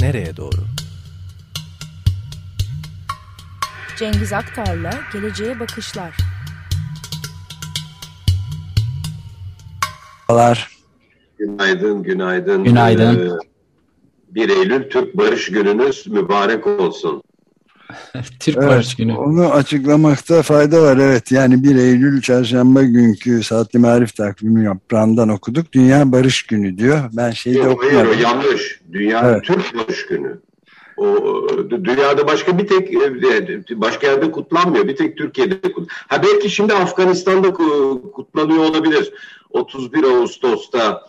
nereye doğru? Cengiz Aktar'la Geleceğe Bakışlar. Günaydın, günaydın. Günaydın. Ee, 1 Eylül Türk Barış Gününüz mübarek olsun. Türk Evet, Barış Günü. Onu açıklamakta fayda var. Evet yani 1 Eylül çarşamba günkü Saatli Marif takvimi yaprağından okuduk. Dünya Barış Günü diyor. Ben şeyi de hayır o okumadım. yanlış. Dünya Evet. Türk Barış Günü. O e, dünyada başka bir tek e, başka yerde kutlanmıyor. Bir tek Türkiye'de kutlanıyor. Ha belki şimdi Afganistan'da ku- kutlanıyor olabilir. 31 Ağustos'ta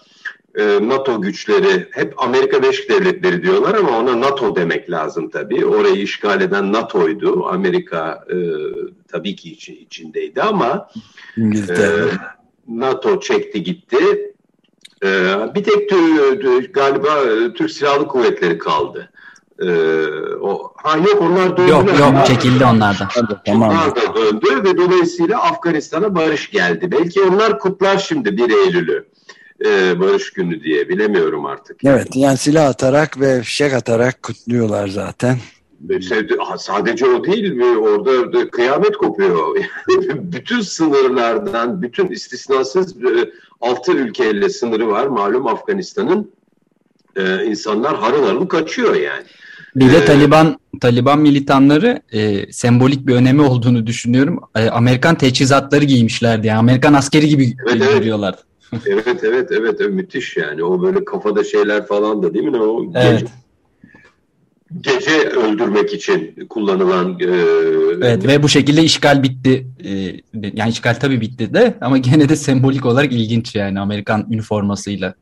e, NATO güçleri hep Amerika Birleşik Devletleri diyorlar ama ona NATO demek lazım tabii. Orayı işgal eden NATO'ydu. Amerika e, tabii ki içi- içindeydi ama İngiltere. ee, NATO çekti gitti. Ee, bir tek tü- tü- galiba e, Türk Silahlı Kuvvetleri kaldı. Ee, o, ha yok onlar döndüler. Yok yok çekildi onlardan. Tamam. Onlar da döndü ve dolayısıyla Afganistan'a barış geldi. Belki onlar kutlar şimdi 1 Eylül'ü. Ee, barış günü diye bilemiyorum artık. Evet yani silah atarak ve fişek atarak kutluyorlar zaten. Sadece o değil, orada da kıyamet kopuyor. bütün sınırlardan, bütün istisnasız e, altı ülkeyle sınırı var malum Afganistan'ın. Ee, insanlar harıl harıl kaçıyor yani. Bir de Ee, Taliban Taliban militanları e, sembolik bir önemi olduğunu düşünüyorum. E, Amerikan teçhizatları giymişlerdi. Yani Amerikan askeri gibi Evet, evet. görüyorlardı. evet, evet, evet, evet, müthiş yani. O böyle kafada şeyler falan da değil mi? O Evet. gece, gece öldürmek için kullanılan e, Evet ve bu şekilde işgal bitti. E, yani işgal tabii bitti de ama gene de sembolik olarak ilginç yani Amerikan üniformasıyla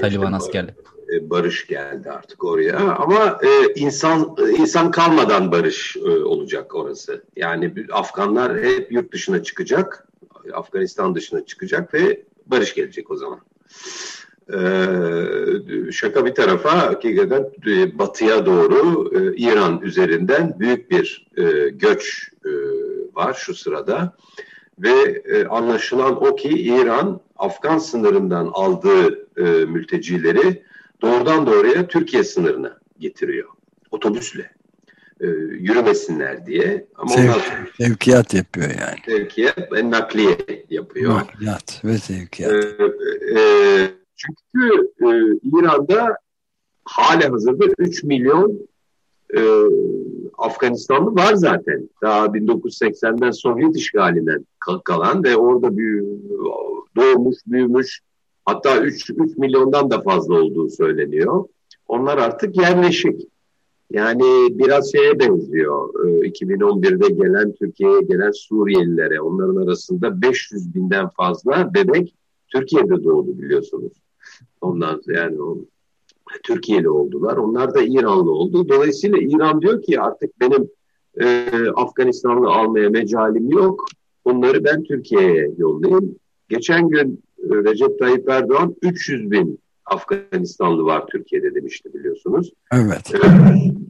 Taliban işte, askerleri. e, barış geldi artık oraya ama e, insan insan kalmadan barış e, olacak orası. Yani Afganlar hep yurt dışına çıkacak, Afganistan dışına çıkacak ve barış gelecek o zaman. E, şaka bir tarafa hakikaten e, batıya doğru e, İran üzerinden büyük bir e, göç var şu sırada ve anlaşılan o ki İran Afgan sınırından aldığı mültecileri doğrudan doğruya Türkiye sınırına getiriyor. Otobüsle. E, yürümesinler diye. Ama Sev- ondan sonra Sevkiyat yapıyor yani. sevkiyat ve nakliye yapıyor. Nakliyat ve E, sevkiyat. e, çünkü e, İran'da hali hazırda 3 milyon e, Afganistanlı var zaten. Daha 1980'den Sovyet işgalinden kal- kalan ve orada büyü, doğmuş, büyümüş hatta 3, 3 milyondan da fazla olduğu söyleniyor. Onlar artık yerleşik. Yani biraz şeye benziyor. Ee, 2011'de gelen Türkiye'ye gelen Suriyelilere onların arasında 500 binden fazla bebek Türkiye'de doğdu biliyorsunuz. Ondan yani o, Türkiye'li oldular. Onlar da İranlı oldu. Dolayısıyla İran diyor ki artık benim e, Afganistanlı almaya mecalim yok. Bunları ben Türkiye'ye yollayayım. Geçen gün e, Recep Tayyip Erdoğan 300 bin Afganistanlı var Türkiye'de demişti biliyorsunuz. Evet.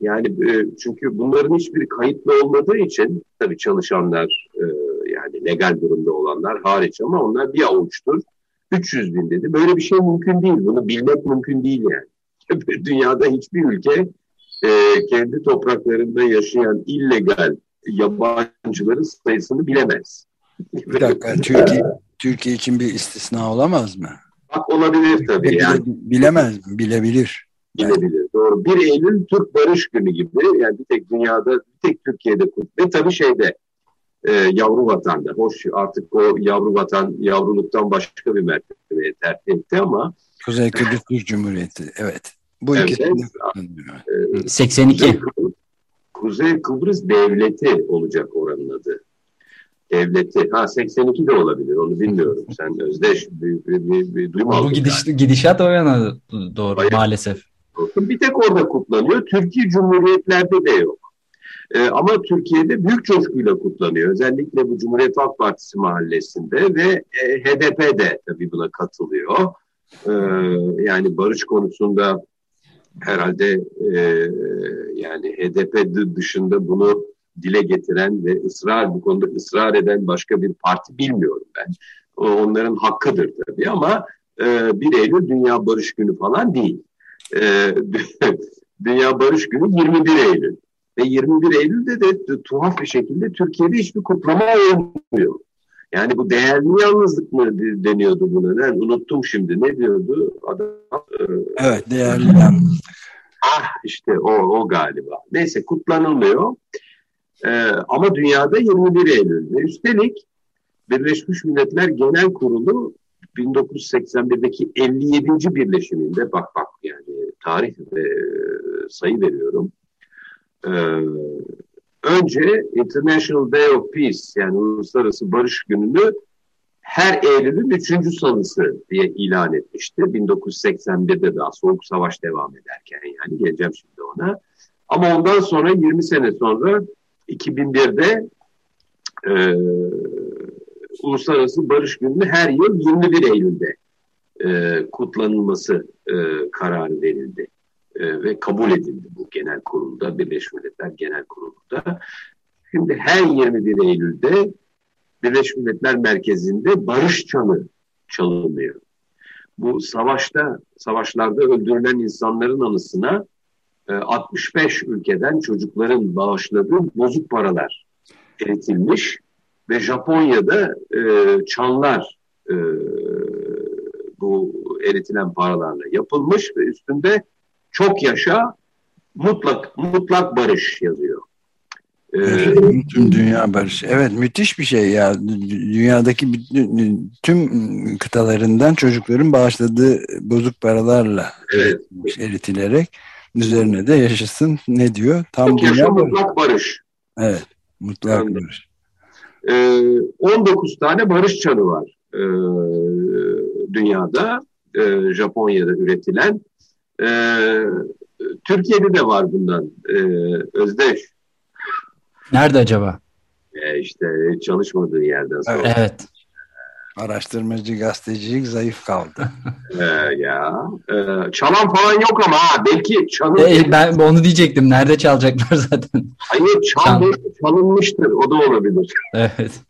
Yani e, çünkü bunların hiçbir kayıtlı olmadığı için tabii çalışanlar e, yani legal durumda olanlar hariç ama onlar bir avuçtur. 300 bin dedi. Böyle bir şey mümkün değil. Bunu bilmek mümkün değil yani. Dünyada hiçbir ülke e, kendi topraklarında yaşayan illegal yabancıların sayısını bilemez. Bir dakika Türkiye, Türkiye için bir istisna olamaz mı? Bak olabilir tabii Bile- yani. Bilemez mi? Bilebilir. Bilebilir. Doğru. 1 Eylül Türk Barış Günü gibi yani bir tek dünyada bir tek Türkiye'de ve tabii şeyde e, yavru vatanda. Hoş artık o yavru vatan yavruluktan başka bir mertebeye terfi etti ama Kuzey Kıbrıs Türk Cumhuriyeti. Evet. Bu Evet. kutlanıyor. e, 82. Kuzey Kıbrıs, Kuzey Kıbrıs Devleti olacak oranın adı. Devleti. Ha 82 de olabilir onu bilmiyorum. Sen özdeş bir, bir, bir, bir duyum Bu gidiş, gidişat o yana doğru Bayağı. maalesef. Bir tek orada kutlanıyor. Türkiye Cumhuriyetlerde de yok. Ee, ama Türkiye'de büyük coşkuyla kutlanıyor. Özellikle bu Cumhuriyet Halk Partisi mahallesinde ve e, HDP de tabii buna katılıyor. Ee, yani barış konusunda herhalde e, yani HDP dı- dışında bunu dile getiren ve ısrar bu konuda ısrar eden başka bir parti bilmiyorum ben. Onların hakkıdır tabii ama e, 1 Eylül Dünya Barış Günü falan değil. E, Dünya Barış Günü 21 Eylül. Ve 21 Eylül'de de, de tuhaf bir şekilde Türkiye'de hiçbir kutlama olmuyor. Yani bu değerli yalnızlık mı deniyordu buna? Ben unuttum şimdi. Ne diyordu adam? E, evet, değerli yalnızlık. Ah işte o, o galiba. Neyse kutlanılmıyor. Ee, ama dünyada 21 Eylül'de. Üstelik Birleşmiş Milletler Genel Kurulu 1981'deki 57. birleşiminde bak bak yani tarih ve sayı veriyorum. Ee, önce International Day of Peace yani Uluslararası Barış Günü'nü her Eylül'ün üçüncü salısı diye ilan etmişti. 1981'de daha Soğuk Savaş devam ederken yani geleceğim şimdi ona. Ama ondan sonra 20 sene sonra 2001'de e, Uluslararası Barış Günü'nü her yıl 21 Eylül'de e, kutlanılması e, kararı verildi. E, ve kabul edildi bu genel kurulda, Birleşmiş Milletler Genel Kurulu'nda. Şimdi her 21 Eylül'de Birleşmiş Milletler Merkezi'nde barış çanı çalınıyor. Bu savaşta, savaşlarda öldürülen insanların anısına 65 e, ülkeden çocukların bağışladığı bozuk paralar eritilmiş ve Japonya'da e, çanlar e, bu eritilen paralarla yapılmış ve üstünde çok yaşa mutlak mutlak barış yazıyor. Ee, tüm dünya barış. Evet müthiş bir şey ya. Dünyadaki tüm kıtalarından çocukların bağışladığı bozuk paralarla evet. eritilerek üzerine de yaşasın ne diyor? Tam dünya barış. mutlak barış. Evet. Mutlak yani, barış. E, 19 tane barış çanı var e, dünyada. E, Japonya'da üretilen. E, Türkiye'de de var bundan. E, Özdeş. Nerede acaba? E, işte çalışmadığı yerden sonra. Evet. Evet. Araştırmacı gazetecilik zayıf kaldı. ee, ya e, çalan falan yok ama ha belki çalın. E, ben onu diyecektim. Nerede çalacaklar zaten? Hayır çalmış, çalınmıştır. O da olabilir. Evet.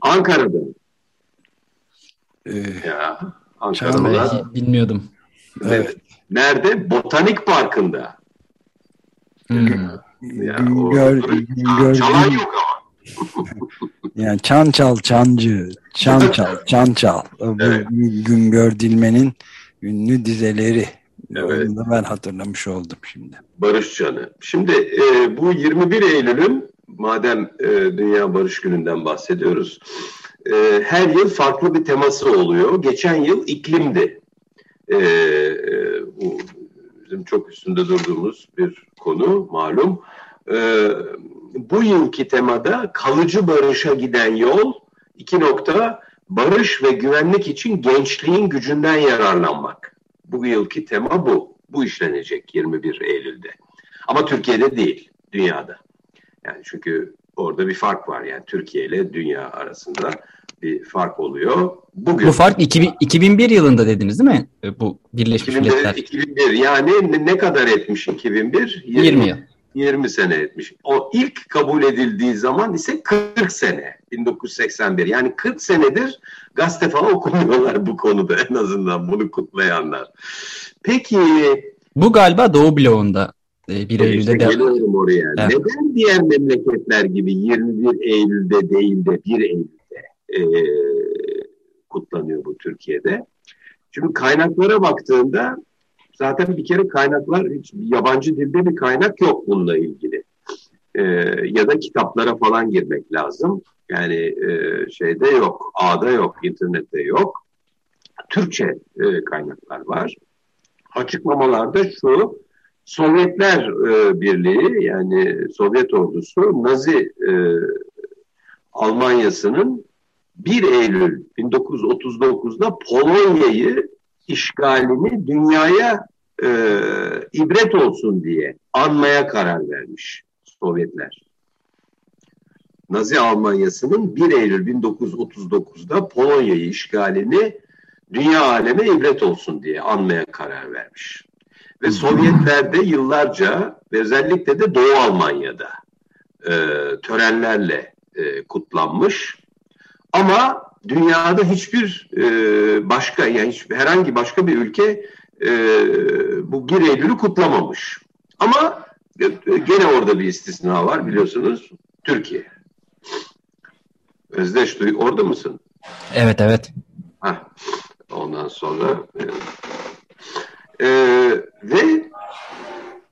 Ankara'da. Ee, ya Ankara'da. Bilmiyordum. Evet. Nerede? Botanik Parkı'nda. Hmm. Ya, Güngör, Güngör, çalan yok ama. yani çan çal çancı, çan çal çan çal. Evet. Bu Güngör Dilmen'in ünlü dizeleri. Evet. Onu da ben hatırlamış oldum şimdi. Barış Canı. Şimdi e, bu 21 Eylül'ün madem e, Dünya Barış Günü'nden bahsediyoruz. E, her yıl farklı bir teması oluyor. Geçen yıl iklimdi. E, e, bu bizim çok üstünde durduğumuz bir konu malum. E, bu yılki temada kalıcı barışa giden yol iki nokta barış ve güvenlik için gençliğin gücünden yararlanmak. Bu yılki tema bu. Bu işlenecek 21 Eylül'de. Ama Türkiye'de değil, dünyada. Yani çünkü orada bir fark var. Yani Türkiye ile dünya arasında bir fark oluyor. Bugün, Bu fark 2000, 2001 yılında dediniz değil mi? E, bu Birleşmiş 2001, Milletler. 2001 yani ne kadar etmiş 2001? 20, 20 yıl. 20 sene etmiş. O ilk kabul edildiği zaman ise 40 sene. 1981. Yani 40 senedir gazete falan okumuyorlar bu konuda en azından bunu kutlayanlar. Peki bu galiba Doğu bloğunda 1 e, Eylül'de işte. Geliyorum oraya. Evet. Neden diğer memleketler gibi 21 Eylül'de değil de 1 Eylül'de e, kutlanıyor bu Türkiye'de? Şimdi kaynaklara baktığında zaten bir kere kaynaklar hiç yabancı dilde bir kaynak yok bununla ilgili. E, ya da kitaplara falan girmek lazım. Yani e, şeyde yok, A'da yok, internette yok. Türkçe e, kaynaklar var. Açıklamalarda şu, Sovyetler e, Birliği yani Sovyet ordusu Nazi e, Almanyası'nın 1 Eylül 1939'da Polonya'yı işgalini dünyaya e, ibret olsun diye anmaya karar vermiş Sovyetler. Nazi Almanyası'nın 1 Eylül 1939'da Polonya'yı işgalini dünya aleme ibret olsun diye anmaya karar vermiş. Ve Sovyetlerde yıllarca ve özellikle de Doğu Almanya'da e, törenlerle e, kutlanmış. Ama dünyada hiçbir e, başka yani hiç, herhangi başka bir ülke e, bu 1 Eylül'ü kutlamamış. Ama e, gene orada bir istisna var biliyorsunuz. Türkiye. Özdeş Duy orada mısın? Evet evet. Heh. Ondan sonra e, e, ve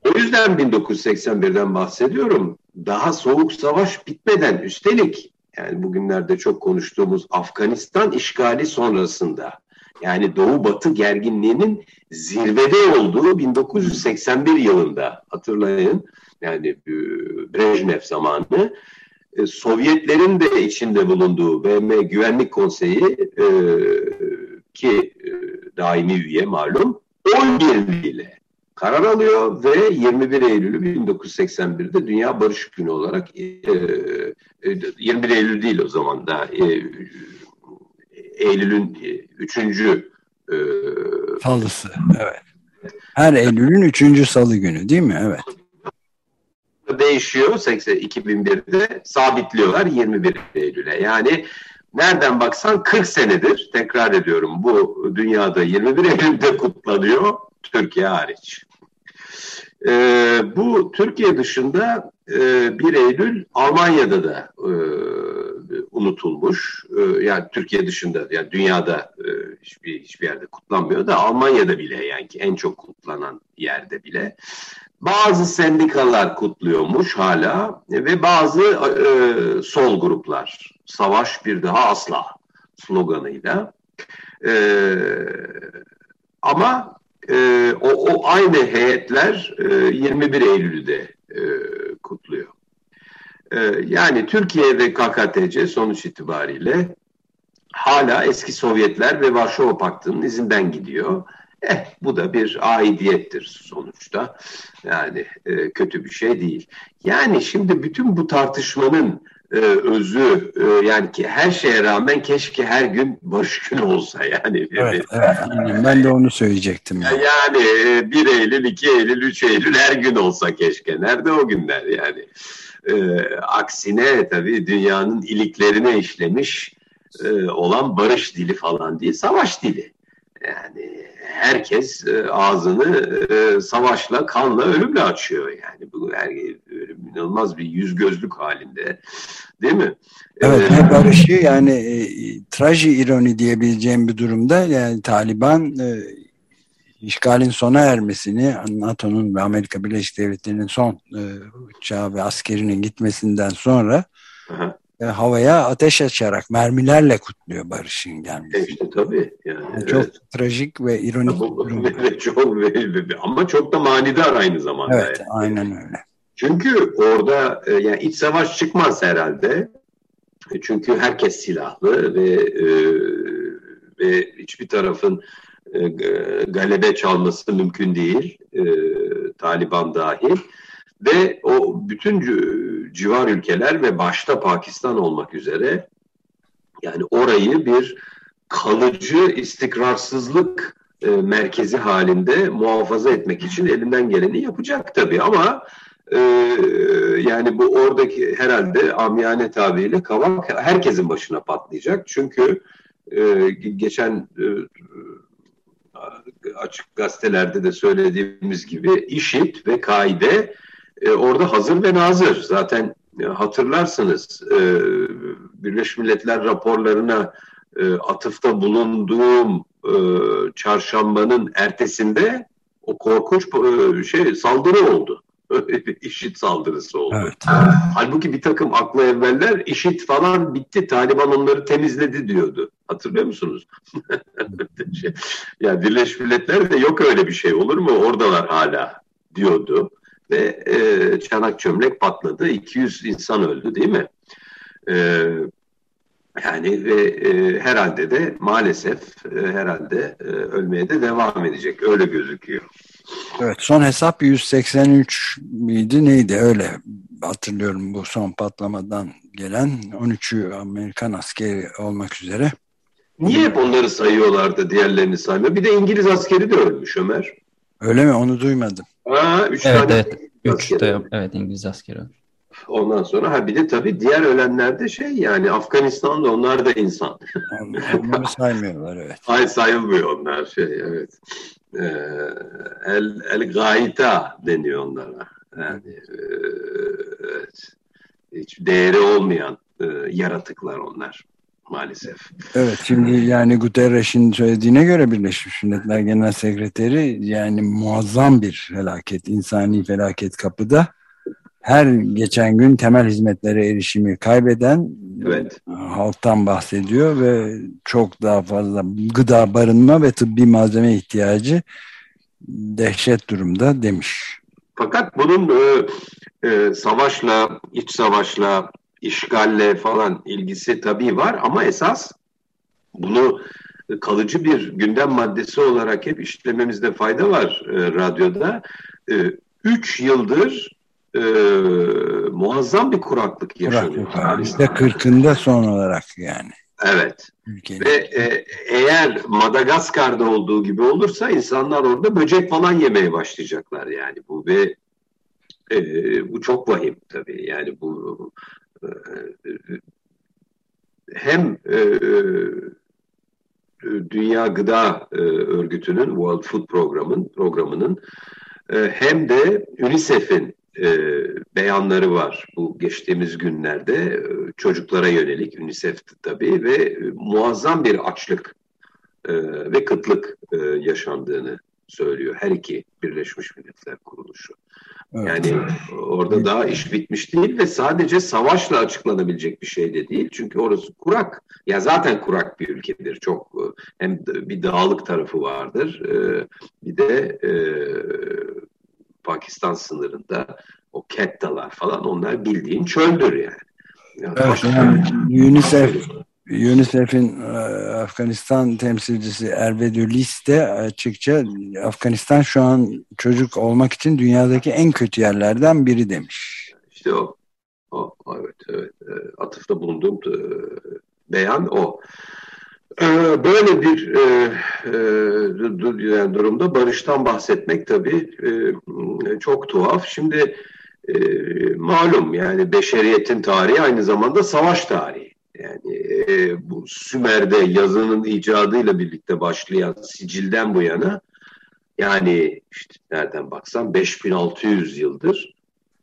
o yüzden 1981'den bahsediyorum. Daha soğuk savaş bitmeden üstelik yani bugünlerde çok konuştuğumuz Afganistan işgali sonrasında yani Doğu Batı gerginliğinin zirvede olduğu 1981 yılında hatırlayın yani e, Brejnev zamanı e, Sovyetlerin de içinde bulunduğu BM Güvenlik Konseyi e, ki daimi üye malum oy birliğiyle karar alıyor ve 21 Eylül'ü 1981'de Dünya Barış Günü olarak 21 Eylül değil o zaman da Eylül'ün e, üçüncü e, salısı. Evet. Her Eylül'ün üçüncü salı günü değil mi? Evet. Değişiyor. 80, 2001'de sabitliyorlar 21 Eylül'e. Yani nereden baksan 40 senedir tekrar ediyorum bu dünyada 21 Eylül'de kutlanıyor Türkiye hariç. Ee, bu Türkiye dışında e, 1 Eylül Almanya'da da e, unutulmuş. E, yani Türkiye dışında yani dünyada e, hiçbir hiçbir yerde kutlanmıyor da Almanya'da bile yani en çok kutlanan yerde bile. Bazı sendikalar kutluyormuş hala ve bazı e, sol gruplar savaş bir daha asla sloganıyla. E, ama e, o, o aynı heyetler e, 21 Eylül'de e, kutluyor. E, yani Türkiye ve KKTC sonuç itibariyle hala eski Sovyetler ve Varşova Paktı'nın izinden gidiyor. Eh bu da bir aidiyettir sonuçta. Yani e, kötü bir şey değil. Yani şimdi bütün bu tartışmanın e, özü e, yani ki her şeye rağmen keşke her gün barış günü olsa yani. Evet, evet ben de onu söyleyecektim. Yani, yani 1 e, Eylül, 2 Eylül, 3 Eylül her gün olsa keşke. Nerede o günler yani? E, aksine tabii dünyanın iliklerine işlemiş e, olan barış dili falan değil, savaş dili. Yani herkes e, ağzını e, savaşla, kanla, ölümle açıyor yani. Bu her ölüm inanılmaz bir yüz gözlük halinde. Değil mi? Evet, ee, barışı yani e, traji ironi diyebileceğim bir durumda yani Taliban e, işgalin sona ermesini NATO'nun ve Amerika Birleşik Devletleri'nin son e, uçağı ve askerinin gitmesinden sonra Aha havaya ateş açarak mermilerle kutluyor barışın gelmesi. E işte tabii. Yani, evet. Çok trajik ve ironik çok, ama çok da manidar aynı zamanda. Evet yani. aynen öyle. Çünkü orada e, yani iç savaş çıkmaz herhalde. E, çünkü herkes silahlı ve e, ve hiçbir tarafın e, galebe çalması mümkün değil. E, Taliban dahil. Ve o bütün civar ülkeler ve başta Pakistan olmak üzere yani orayı bir kalıcı istikrarsızlık e, merkezi halinde muhafaza etmek için elinden geleni yapacak tabii ama e, yani bu oradaki herhalde amiyane tabiriyle kavak herkesin başına patlayacak. Çünkü e, geçen e, açık gazetelerde de söylediğimiz gibi işit ve kaide e, orada hazır ve nazır. Zaten e, hatırlarsınız e, Birleşmiş Milletler raporlarına e, atıfta bulunduğum e, çarşambanın ertesinde o korkunç e, şey saldırı oldu. işit saldırısı oldu. Evet. Halbuki bir takım aklı evveller işit falan bitti. Taliban onları temizledi diyordu. Hatırlıyor musunuz? Şey, ya Birleşmiş Milletler de yok öyle bir şey olur mu? Oradalar hala diyordu ve e, çanak çömlek patladı. 200 insan öldü değil mi? E, yani ve e, herhalde de maalesef e, herhalde e, ölmeye de devam edecek. Öyle gözüküyor. Evet son hesap 183 miydi neydi öyle hatırlıyorum bu son patlamadan gelen 13'ü Amerikan askeri olmak üzere. Niye hep onları sayıyorlardı diğerlerini saymıyor? Bir de İngiliz askeri de ölmüş Ömer. Öyle mi? Onu duymadım. Ha, üç evet, tane evet. Üç de, evet İngiliz askeri. Ondan sonra ha bir de tabii diğer ölenler de şey yani Afganistan'da onlar da insan. Onları saymıyorlar evet. Hayır sayılmıyor onlar şey evet. e, el, el gaita deniyor onlara. Yani e, hiç değeri olmayan e, yaratıklar onlar maalesef. Evet şimdi yani Guterres'in söylediğine göre Birleşmiş Milletler Genel Sekreteri yani muazzam bir felaket, insani felaket kapıda. Her geçen gün temel hizmetlere erişimi kaybeden evet. halktan bahsediyor ve çok daha fazla gıda, barınma ve tıbbi malzeme ihtiyacı dehşet durumda demiş. Fakat bunun e, e, savaşla, iç savaşla, işgalle falan ilgisi tabii var ama esas bunu kalıcı bir gündem maddesi olarak hep işlememizde fayda var e, radyoda. E, üç yıldır e, muazzam bir kuraklık yaşanıyor. Yüzde kırkında son olarak yani. Evet. Ülkenin. Ve e, eğer Madagaskar'da olduğu gibi olursa insanlar orada böcek falan yemeye başlayacaklar yani bu ve e, bu çok vahim tabii yani bu hem e, Dünya Gıda e, Örgütü'nün World Food Program'ın programının e, hem de UNICEF'in e, beyanları var bu geçtiğimiz günlerde e, çocuklara yönelik UNICEF tabii ve e, muazzam bir açlık e, ve kıtlık e, yaşandığını söylüyor her iki Birleşmiş Milletler kuruluşu. Yani orada daha iş bitmiş değil ve sadece savaşla açıklanabilecek bir şey de değil. Çünkü orası kurak. Ya zaten kurak bir ülkedir. Çok e, hem bir dağlık tarafı vardır. E, bir de e, Pakistan sınırında o kettalar falan onlar bildiğin çöldür yani. yani evet, yani UNICEF UNICEF'in e, Afganistan temsilcisi Ervedü Liste açıkça Afganistan şu an çocuk olmak için dünyadaki en kötü yerlerden biri demiş. İşte o. o evet, evet. E, atıfta bulunduğum e, beyan o. Böyle bir durumda barıştan bahsetmek tabii çok tuhaf. Şimdi malum yani beşeriyetin tarihi aynı zamanda savaş tarihi. Yani e, bu Sümer'de yazının icadıyla birlikte başlayan sicilden bu yana yani işte nereden baksan 5600 yıldır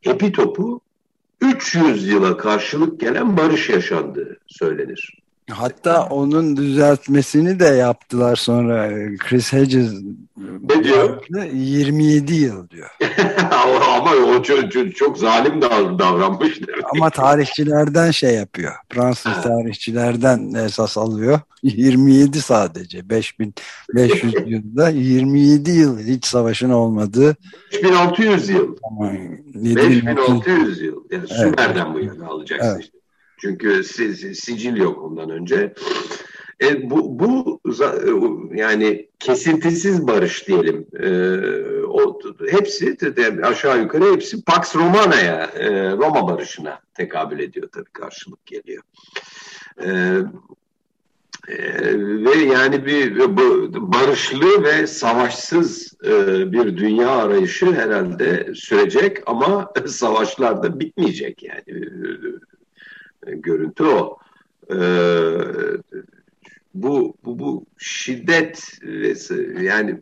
epitopu 300 yıla karşılık gelen barış yaşandığı söylenir. Hatta onun düzeltmesini de yaptılar sonra Chris Hedges ne diyor? 27 yıl diyor. Ama o çok, çok, çok zalim davranmış. Demek. Ama tarihçilerden şey yapıyor. Fransız tarihçilerden esas alıyor. 27 sadece. 5500 yılda 27 yıl hiç savaşın olmadığı. 5600 yıl. 5600 yıl. Yani evet. Sümer'den bu yana alacaksın evet. işte. Çünkü sicil yok ondan önce. E, bu, bu yani kesintisiz barış diyelim. E, o hepsi de, aşağı yukarı hepsi Pax Romana'ya, e, Roma barışına tekabül ediyor tabii karşılık geliyor. E, e, ve yani bir barışlı ve savaşsız e, bir dünya arayışı herhalde sürecek ama savaşlar da bitmeyecek yani görüntü o. E, bu, bu, bu şiddet yani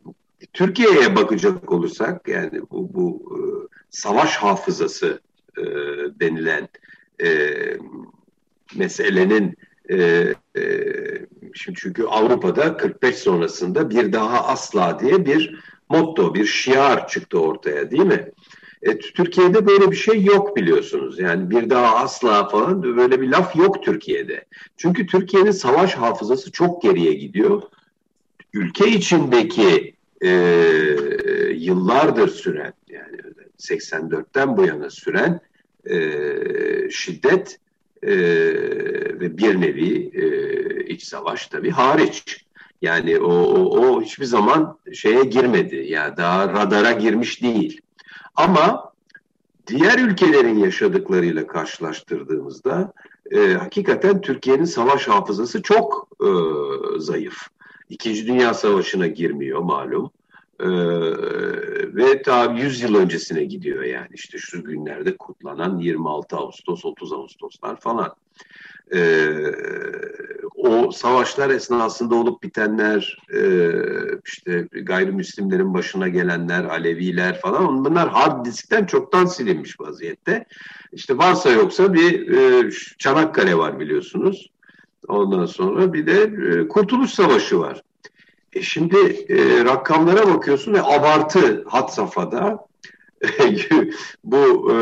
Türkiye'ye bakacak olursak yani bu, bu e, savaş hafızası e, denilen e, meselenin e, şimdi çünkü Avrupa'da 45 sonrasında bir daha asla diye bir motto, bir şiar çıktı ortaya değil mi? E, Türkiye'de böyle bir şey yok biliyorsunuz. Yani bir daha asla falan böyle bir laf yok Türkiye'de. Çünkü Türkiye'nin savaş hafızası çok geriye gidiyor. Ülke içindeki e, yıllardır süren yani 84'ten bu yana süren e, şiddet e, ve bir nevi e, iç savaş tabii hariç. Yani o, o, o hiçbir zaman şeye girmedi. Yani daha radara girmiş değil. Ama diğer ülkelerin yaşadıklarıyla karşılaştırdığımızda e, hakikaten Türkiye'nin savaş hafızası çok e, zayıf. İkinci Dünya Savaşı'na girmiyor malum. Ee, ve ta 100 yıl öncesine gidiyor yani işte şu günlerde kutlanan 26 Ağustos 30 Ağustoslar falan. Ee, o savaşlar esnasında olup bitenler, e, işte gayrimüslimlerin başına gelenler, Aleviler falan bunlar hard diskten çoktan silinmiş vaziyette. İşte varsa yoksa bir e, Çanakkale var biliyorsunuz. Ondan sonra bir de e, Kurtuluş Savaşı var. E şimdi e, rakamlara bakıyorsun ve abartı hat safhada bu e,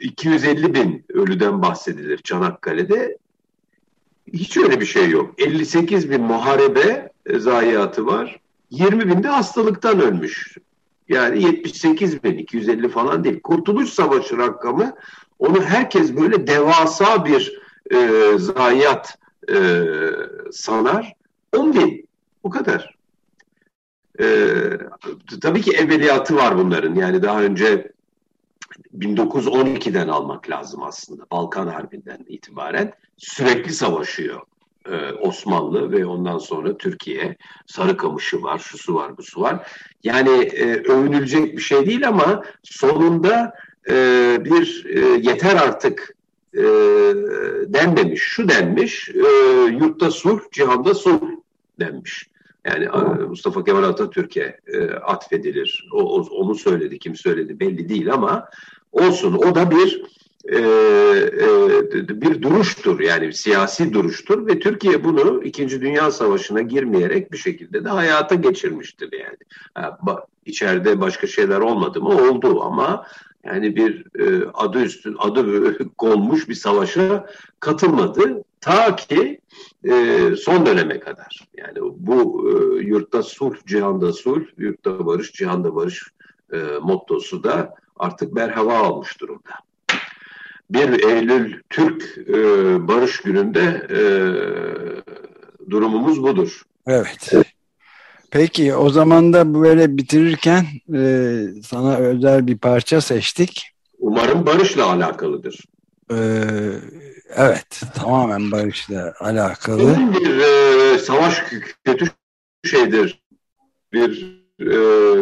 250 bin ölüden bahsedilir Çanakkale'de. Hiç öyle bir şey yok. 58 bin muharebe zayiatı var. 20 bin de hastalıktan ölmüş. Yani 78 bin, 250 falan değil. Kurtuluş Savaşı rakamı onu herkes böyle devasa bir e, zayiat e, sanar. 10 bin. Bu kadar. E, tabii ki evveliyatı var bunların. Yani daha önce 1912'den almak lazım aslında. Balkan Harbi'nden itibaren sürekli savaşıyor e, Osmanlı ve ondan sonra Türkiye. Sarıkamış'ı var, şusu var, busu var. Yani e, övünülecek bir şey değil ama sonunda e, bir e, yeter artık e, denmemiş. Şu denmiş, e, yurtta sulh, cihanda sulh denmiş. Yani Mustafa Kemal Atatürk'e e, atfedilir. O, o, onu söyledi, kim söyledi belli değil ama olsun. O da bir e, e, bir duruştur yani siyasi duruştur ve Türkiye bunu İkinci Dünya Savaşı'na girmeyerek bir şekilde de hayata geçirmiştir yani. Ha, içeride başka şeyler olmadı mı? Oldu ama yani bir e, adı üstün adı konmuş bir savaşa katılmadı ta ki e, son döneme kadar. Yani bu e, yurtta sulh, cihanda sulh, yurtta barış, cihanda barış e, mottosu da artık berhava almış durumda. 1 Eylül Türk e, Barış Günü'nde e, durumumuz budur. Evet. Peki o zaman da böyle bitirirken e, sana özel bir parça seçtik. Umarım barışla alakalıdır. Ee, evet tamamen barışla alakalı. Bir e, savaş kötü şeydir. Bir e,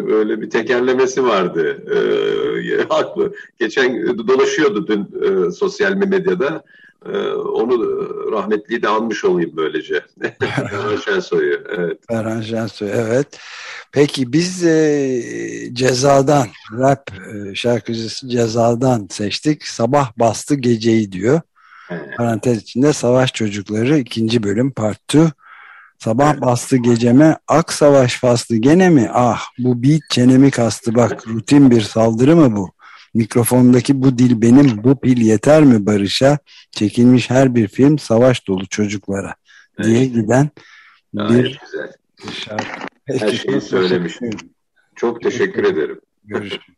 böyle bir tekerlemesi vardı. E, haklı. Geçen dolaşıyordu dün e, sosyal medyada. E, onu rahmetliyi de anmış olayım böylece. Ferhan Şensoy'u. Evet. Şensoy evet. Peki biz e, cezadan rap e, şarkıcısı cezadan seçtik. Sabah bastı geceyi diyor. Evet. Parantez içinde Savaş Çocukları ikinci bölüm part 2. Sabah bastı geceme ak savaş faslı gene mi? Ah bu beat çenemi kastı bak rutin bir saldırı mı bu? Mikrofondaki bu dil benim bu pil yeter mi barışa? Çekilmiş her bir film savaş dolu çocuklara evet. diye giden Gayet bir güzel. şarkı. Peki, her şeyi söylemiş. Çok teşekkür ederim. Görüşürüz.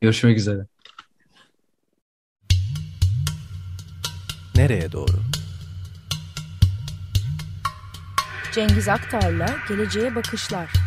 Görüşmek üzere. Nereye doğru? Cengiz Aktar'la Geleceğe Bakışlar.